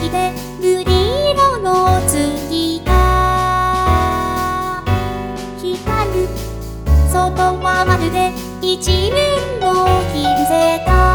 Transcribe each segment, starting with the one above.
ぎて瑠璃色の月が光る。外はまるで一をの金星た。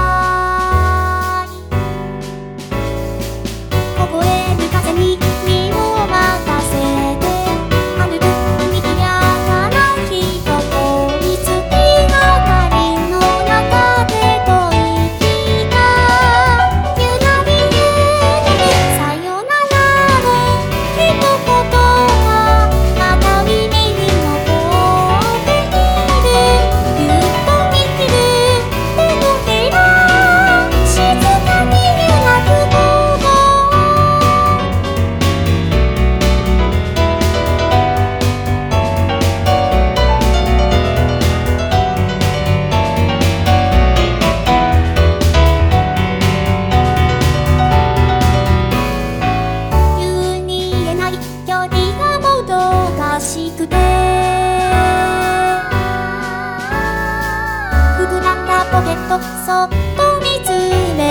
くて」「膨らんだポケットそっと見つめ